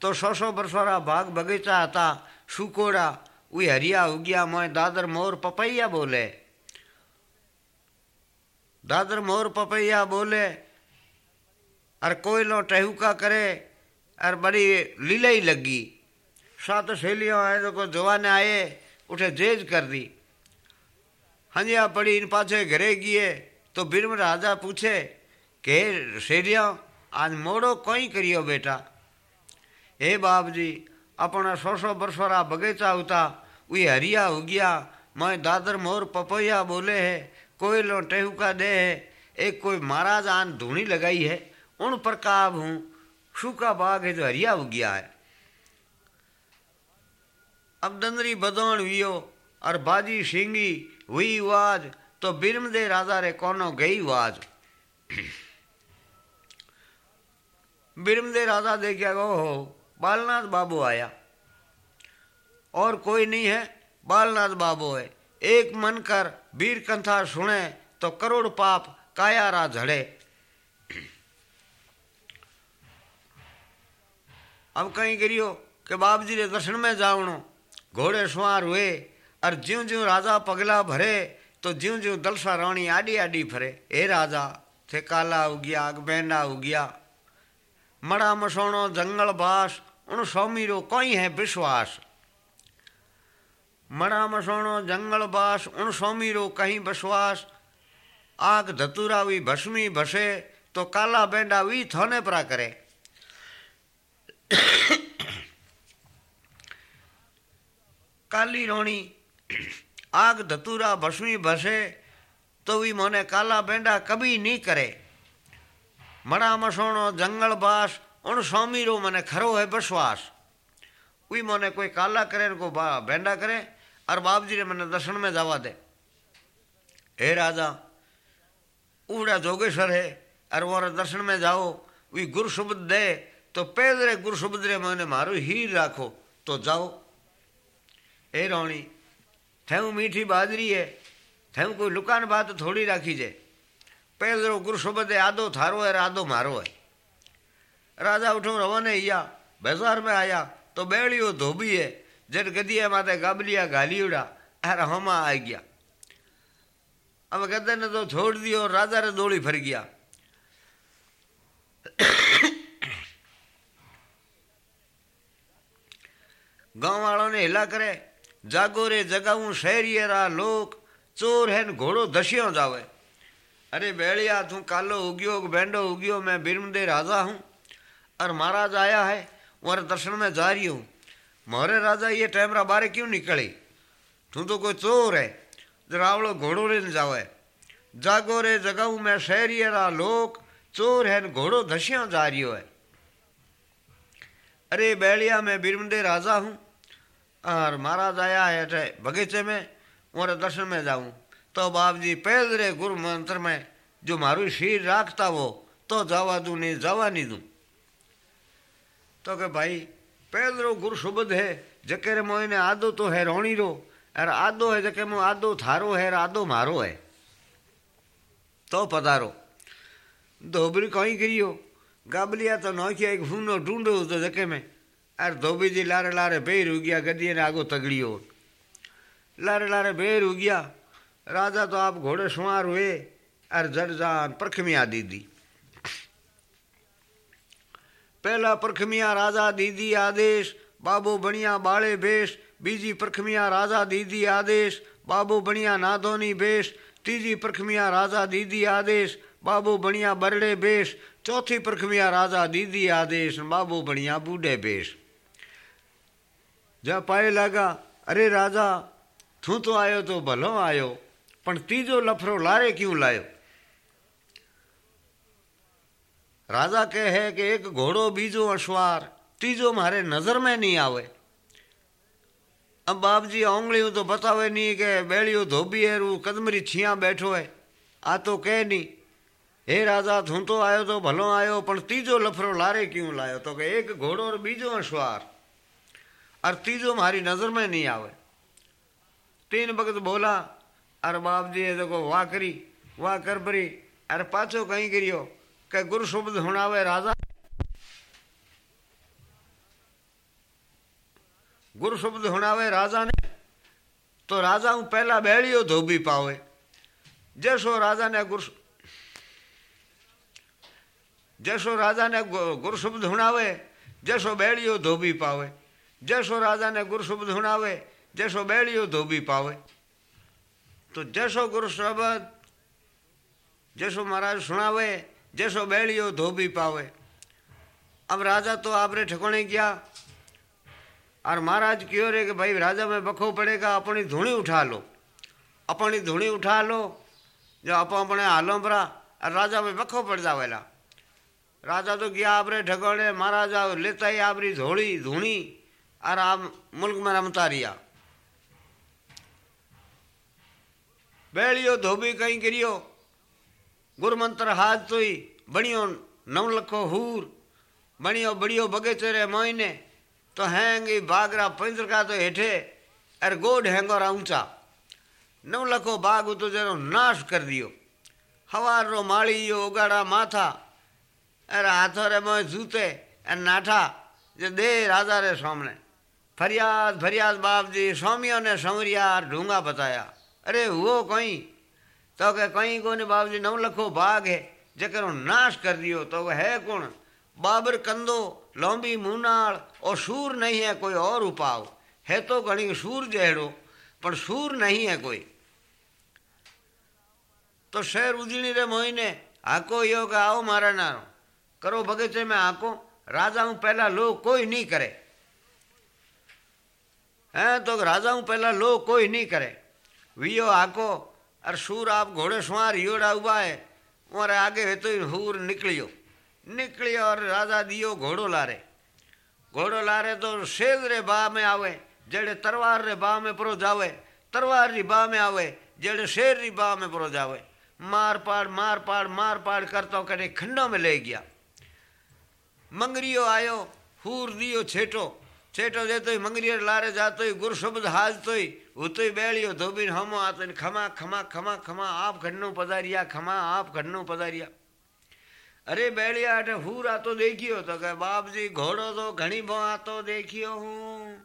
તો સો સો વર્ષોરા ભાગ બગીચા હતા સુકોડા ઉઈ હરિયા ઉગ્યા મોય દાદર મોર પપૈયા બોલે દાદર મોર પપૈયા બોલે અરે કોઈનો ટહુકા करे और बड़ी लीला ही लगी। सात सहेलियों आए तो कोई जवाने आए, उठे जेज कर दी। हंजिया पड़ी इन पाछे घरे गिए तो बिरम राजा पूछे, के सहेलियों, आज मोड़ो कोई करियो बेटा? हे बाप जी अपना सौ सौ बरसोरा बगीचा उता वी हरिया हो गया। मैं दादर मोर पपैया बोले है कोई लो टेहुका दे है, एक कोई महाराज आन धूनी लगाई है, उन पर काब हूँ। सूखा बाग है जो हरिया हो गया है। अब दंदरी बदौण वियो और बाजी सिंगी हुई वाज तो बिरम दे राजा रे कोनो गई वाज बिरम दे राजा देखिया गो हो बालनाथ बाबू आया। और कोई नहीं है, बालनाथ बाबू है। एक मन कर वीर कंथा सुने तो करोड़ पाप कायारा झड़े। अब कहीं करियो कि बाप जी रे दर्शन में जावणो। घोड़े सवार हुए और ज्यो ज्यो राजा पगला भरे तो ज्यो ज्यो दलसा रानी आडी आडी फरे। हे राजा, थे काला उगिया अगबैंडा उगिया मड़ा मसोणो, जंगल बास, उन स्वामी रो कोई है विश्वास? मड़ा मसोणो, जंगल बास, उन स्वामी रो कहीं विश्वास? आग धतुरा हुई भस्मी भसे तो काला बेंडा वी थोने परा करे। काली रोणी आग धतूरा भस्मी भसे तो भी मोने काला बेंडा कभी नहीं करे मड़ा मसोणो जंगल बास उन स्वामी रो मने खरो है विश्वास उई मोने कोई काला करे को बेंडा करे और बाप जी ने मैंने दर्शन में जावा दे हे राजा उड़ा जोगेश्वर है और वो दर्शन में जाओ वी गुरु शब्द दे તો પેદરે ગુરુ સુભદ્રે મને મારું હીર રાખો તો જાઓ એ રોણી થયું મીઠી બાજરી હે થયું કોઈ લુકાન ભાત થોડી રાખી છે પેદરો ગુરુ સુભદ્રે આદો થારો હે આદો મારો હે રાજા ઉઠું રવાને અહીંયા બજાર મેં આયા તો બેળીઓ ધોબી હે જેટ ગદિયા માથે ગાબલિયા ગાલીવડા અરે હમા આવી ગયા અમે ગદરને તો છોડ દિયો રાજા રે દોડી ફરી ગયા गाँव वालों ने हिला करे जागो रे जगाऊ शहरियरा लोग चोर है घोड़ो दशियों जावे। अरे बेड़िया, तू कालो उगियो बैंडो उगियो, मैं बिरमदे राजा हूँ। और महाराज आया है और दर्शन में जा रही हूँ। मोहरे राजा ये टैमरा बारे क्यों निकली? तू तो कोई चोर है रावड़ो घोड़ो लेने जावे। जागो रे जगाऊ मैं शहरियरा लोग चोर है घोड़ो दशियाँ जा रही है। अरे बैलिया मैं बिरमदे राजा हूँ। और महाराज आया है बगीचे में और दर्शन में जाऊँ। तो बाप जी पैदरे गुरु मंत्र में, जो मारू शीर राखता वो तो जावा दू नहीं, जावा नहीं दू। तो के भाई पैदरो गुरु शुबद है, जके रे मोने आदो तो है रोणी रो और आदो है जके मो आदो थारो है आदो मारो है। तो पधारो। धोबरी कहीं करियो गाबलिया तो नौकिया एक फूनो ढूंढो तो जके में। अरे धोबी जी लारे लारे बेर हो गया गदिए ने आगो तगड़ियो। लारे लारे बेर हो गया। राजा तो आप घोड़े सुमार हुए अर जड़ जान परखमिया दीदी। पहला परखमिया राजा दीदी आदेश, बाबू बनिया बाले बेश, बीजी परखमिया राजा दीदी आदेश, बाबू बनिया नादोनी बेश, तीजी परखमिया राजा दीदी आदेश, बाबू बनिया बरड़े बेश, चौथी परखमिया राजा दीदी आदेश, बाबू बनिया बूढ़े बेश। जब पाए लगा अरे राजा तू तो आयो तो भलो आयो પણ ત્રીજો લફરો લારે क्यों लायो राजा कहे है कि एक घोड़ो बीजो अश्वार तीजो मारे नजर में नहीं आवे अब बाप जी ओंगली तो बतावे नहीं के बेड़ियो धोबी है रू कदमरी छिया बैठो है आ तो कह नहीं हे राजा तू तो आयो तो भलो आयो पण तीजो लफरो लारे क्यों लायो तो के एक घोड़ो और बीजो अश्वार और तीजो मारी नज़र में नहीं आवे। तीन भगत बोला, अरे बाप जी देखो, वाह करी, वाह कर परी। अरे पाछो कहीं करियो? के गुरु शब्द हुणावे राजा। गुरु शब्द हुणावे राजा ने तो राजा हूँ पहला बेड़ियो धोबी पावे। जैसो राजा ने गुरु जैसो राजा ने गुरु शब्द हुणावे, जैसो बेड़ियो धोबी पावे। जैसो राजा ने गुरु शब्द हुणावे जैसो बेड़ियो धोबी पावे। तो जैसो गुरु शब्द जैसो महाराज सुनावे जैसो बैलियो धोबी पावे। अब राजा तो आपरे ठिकाने गया। और महाराज क्यों रे कि भाई राजा में बखो पड़ेगा, अपनी धूणी उठा लो। अपनी धूणी उठा लो, जो आप अपने हालों परा और राजा में बखो पड़ जावेला। राजा तो गया आपरे ठिकाने महाराजा लेता ही आपरी धोड़ी धूणी। और आप मुल्क में रमता रिया बेड़ियो, धोबी कहीं करियो गुरमंत्र हाथ तो ही बणियो नव लखो हूर, बणियो बड़ियो बगीचे रे मोइने तो हैंगी बागरा पिंजर का तो हेठे अरे गोड हैंगो ऊँचा नव लखो बाग तो जरो नाश कर दियो। हवार रो माड़ी यो उगाड़ा माथा अरे हाथों रे मोए जूते अरे नाठा, जे दे राजा रे सामने। फरियाद फरियाद बाप जी स्वामियों ने संवरिया ढूँगा बताया अरे वो कहीं तो के कहीं को ने बाबू जी नव लखो बाग है जकर नाश कर दियो तो वह है कौन बाबर कंदो लंबी मुनाल और सूर नहीं है कोई और उपाव है तो घणी सूर जहड़ो पर सूर नहीं है कोई तो शहर उजड़ी रे मोहिने आको यो का आओ मारा नारो करो बगीचे में आको राजा हूँ पहला लोग कोई नहीं करे हैं तो राजा हूँ, पहला लोग कोई नहीं करे। वियो आको और सूर आप घोड़े सुमार योड़ा हुआ है और आगे है तो हूर निकलियो। निकलियो और राजा दियो घोड़ो लारे। घोड़ो लारे तो शेद रे बा में आवे, जेड़े तरवार रे बा में परो जावे। तरवार री बा में आवे, जेड़े शेर री बा में परो जावे। मार पाड़ मार पाड़ मार पाड़ करता कटे खंडों में ले गया। मंगरियो आयो, हूर दियो छेटो। छेटो देतो मंगलियर लारे जातो गुरुशब्द हालतो उतो बैलियो धोबी हमो आते खमा खमा खमा खमा आप घनो पधारिया खमा आप घनो पधारिया अरे बैलिया अठे हूर आतो देखियो तो कह बाप जी घोड़ो तो घनी बो आतो देखियो हूँ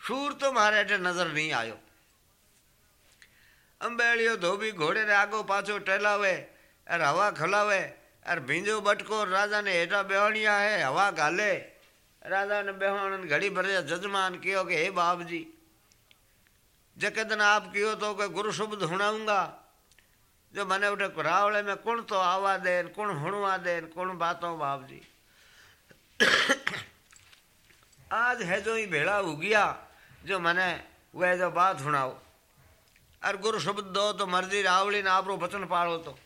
सूर तो मारे अठे नज़र नहीं आयो अम बैलियो धोबी घोड़े रे आगो पाछो टहलावे अरे हवा खलावे अरे भिंजो बटको राजा ने हेटा बेहणिया है हवा गाले राधा ने बेहोणन घड़ी भर जजमान कियो कि, हे बाप जी जकदन आप कियो तो के गुरु शब्द हुणाऊँगा? जो मने उठे कुरावड़े में कौन तो आवा देन, कुण हुआ देन, कुण बातों बाप जी आज है जो ही भेड़ा उगिया, जो मने वह जो बात सुनाओ अर गुरु शब्द दो तो मर्ज़ी, रावली ने आप वचन पाड़ो तो।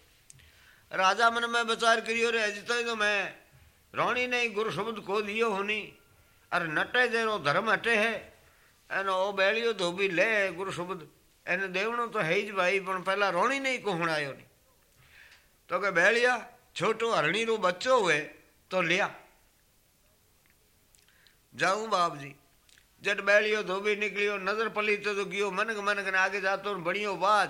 राजा मन में विचार करियो रे, अजी तो मैं रानी ने गुरु शब्द को दियो होनी, अरे नटे देरो धर्म हटे है। एन ओ बैलियो धोबी ले गुरु शब्द एन देवनो तो है भाई पर पहला रोनी नहीं को हुआ नहीं तो कह बैलिया, छोटो हरणी रो बच्चो हुए तो लिया। जाऊँ बाप जी जट बैलियो धोबी निकलियो, नज़र पली तो तो गियो मनक मनक ने आगे जातो बढ़ियो बाज।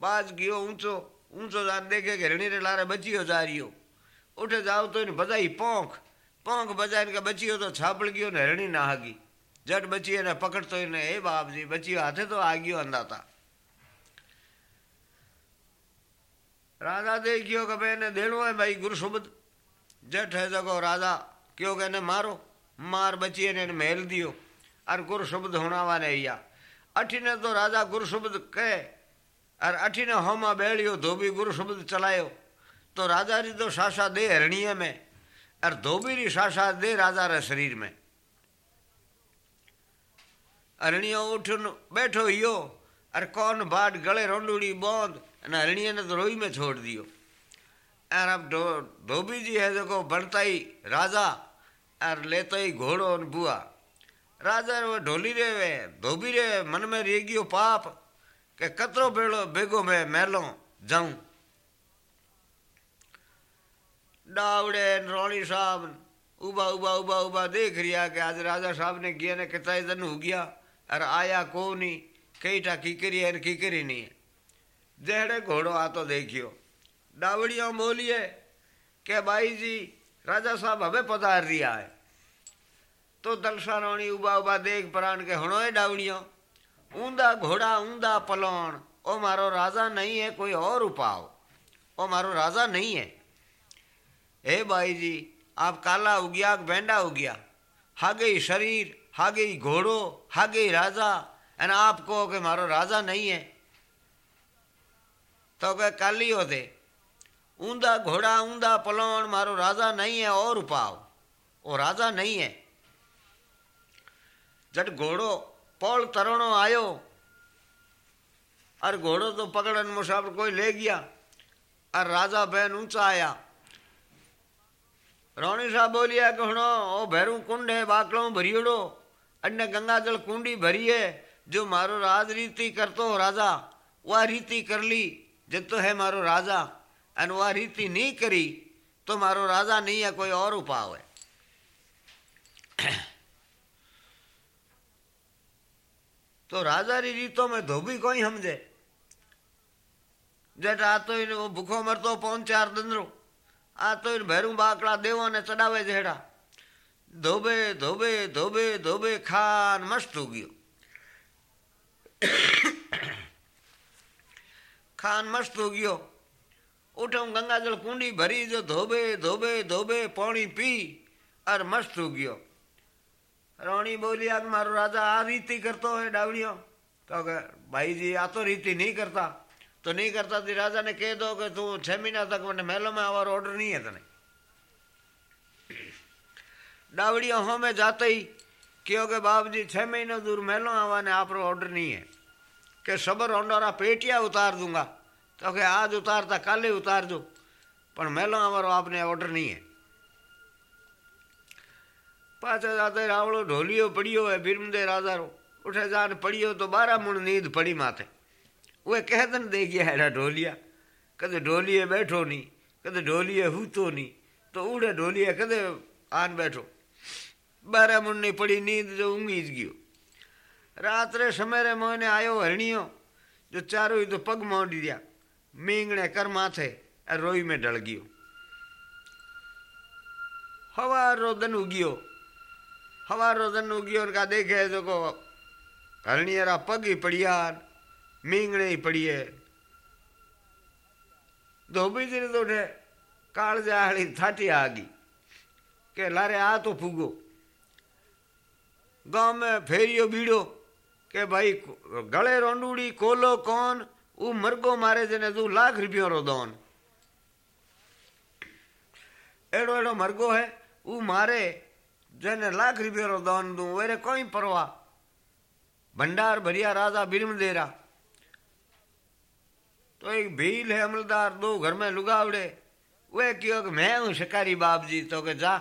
बाज गियो ऊंचो ऊंचो जान देखे हिरणी रे लारे बचियो जा रही उठे जाओ तो इन बजाई पोंख पोंख बजाई इनका बची हो तो छापड़ गयो ने हरणी ना आगी जट बची है ना पकड़ तो इन्हें हे बाप जी बची हाथे तो आ गयो अंदाता राजा दे क्यों कि भाई इन्हें देनो है भाई गुरु सुबद जट है जगो राजा क्यों कि इन्हें मारो मार बची है ने मेल दियो और गुरु सुबद होना वाले या अठी ने तो राजा गुरु सुबद कहे और अठी ने होमा बेड़ियो धोबी गुरु सुबद चलायो तो राजा री तो शाशा दे हरणीय में और धोबी री शाशा दे राजा रे शरीर में। हरणियो उठ बैठो यो और कौन बाट गले रोंडूड़ी बोंद ने हरणिया ने तो रोई में छोड़ दियो। और अब धोबी जी है देखो बढ़ता ही राजा और लेते ही घोड़ो और बुआ। राजा वो ढोली रे वे, धोबी रे मन में रेगियो पाप, के कतरो बेड़ो बेगो में मैलो जाऊँ। डावड़े रोणी साहब। उबा उबा उबा उबा, देख रिया कि आज राजा साहब ने किया ने कितना दिन हो गया अरे आया को नहीं कई टा कीकरी है कीकरी नहीं है। जेड़े घोड़ो आ तो देखियो। डावड़ियों बोलिए के भाई जी, राजा साहब हमें पधार रिया है। तो दलसा रोणी उबा उबा, देख प्राण के हणो है डावड़ियों। ऊंदा घोड़ा, ऊंदा पलोण, ओ मारो राजा नहीं है, कोई और उपाव ओ मारो राजा नहीं है। हे भाई जी आप काला हो गया बैंडा हो गया। हागे शरीर, हागे घोड़ो, हागे राजा एंड आप कहो कि मारो राजा नहीं है। तो कह, काली होते ऊंधा घोड़ा ऊंधा पलौन मारो राजा नहीं है, और उपाव वो राजा नहीं है। जट घोड़ो, पौल तरणो आयो। और घोड़ो तो पकड़न मुसाफिर कोई ले गया। और राजा बहन ऊँचा आया। रोणी साहब बोलिया कि हणो ओ भैरू कुंड है बाकड़ो भरियोड़ो अन्य गंगा जल कुंडी भरी है, जो मारो राज रीति करतो राजा, वह रीति कर ली जब तो है मारो राजा। और वह रीति नहीं करी तो मारो राजा नहीं है, कोई और उपाय है। तो राजा री रीतों में धोबी कोई समझे जट आ तो वो भूखो मरतो पौन चार दिन रो आ तो इन भैरू बाकड़ा देवो ने चढ़ावे जेड़ा धोबे धोबे धोबे धोबे खान मस्त हो गयो खान मस्त हो गयो उठो गंगा जल कुंडी भरी जो धोबे धोबे धोबे पानी पी और मस्त हो गयो रोणी बोली आग मारो राजा आ रीति करतो है डावड़ियों तो भाई जी आ तो नहीं करता करता तो राजा ने कह दो कि तू छह महीना तक मैंने मेलो में आवार ऑर्डर नहीं है तने। डावड़ियों हो में जाते ही क्यों के बाप जी छह महीने दूर मेलो आवा ने आप ऑर्डर नहीं है। कि सबर ओंडोरा पेटिया उतार दूँगा तो कि आज उतारता कल ही उतार दो, पर मेलो हमारो आपने ऑर्डर नहीं है। पाछा जाते रावड़ो ढोलियो पड़ियो है बिरमदे राजा रो उठे जान पड़ियो तो बारह मुण नींद पड़ी माथे। वे कहतन देखिए, हैरा ढोलिया। कदे ढोलिए बैठो नहीं, कदे ढोलिए हूतो नहीं तो उड़े ढोलिए, कदे आन बैठो। बारह मुन्नी पड़ी नींद जो उंगीज गियो। रात रे समय रे मोने आयो हरणियो, जो चारो ही तो पग मोड़ दिया। मींगणे कर माथे रोई में डल गियो। हवार रोदन उगियो। हवा रोदन उगियो उनका देखे जो को हरणियरा पग ही पड़ियान मींगणे पड़ी है। धोबी जी तो ने कालजा हली थाटी आ गई। के लारे आ तो फूगो। गाँव में फेरियो बीड़ो। के भाई गले रोंडूड़ी, कोलो कौन, ऊ मरगो मारे जने तू लाख रुपयो रो दोन। एड़ो एड़ो मरगो है, ऊ मारे जने लाख रुपयो रो दोन दू वेरे कोई परवा भंडार भरिया राजा बिरम देरा तो एक भील है अमलदार, दो घर में लुगावड़े। वे कि मैं हूँ शिकारी बाप जी तो के जा,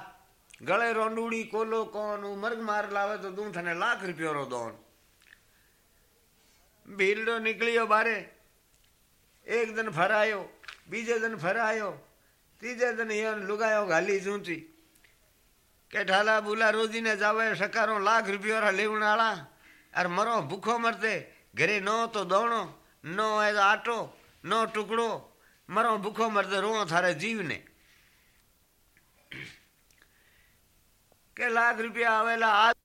गले रोंडूड़ी, कोलो कौन मर्ग मार लावे तो तू थने लाख रुपयो रो दोन। भील रो निकलियो बारे। एक दिन फर आयो, बीजे दिन फर आयो, तीजे दिन ये लुगायो घाली जूती के ठाला बुला रोजी ने जावे, सकारो लाख रुपयो रा लेवण आला। अर मरो भूखो मरते, घरे नो तो दौणो, नो है आटो નો ટુકડો મરો ભૂખો મરતે રો થારે જીવને કે લાખ રૂપિયા આવેલા આ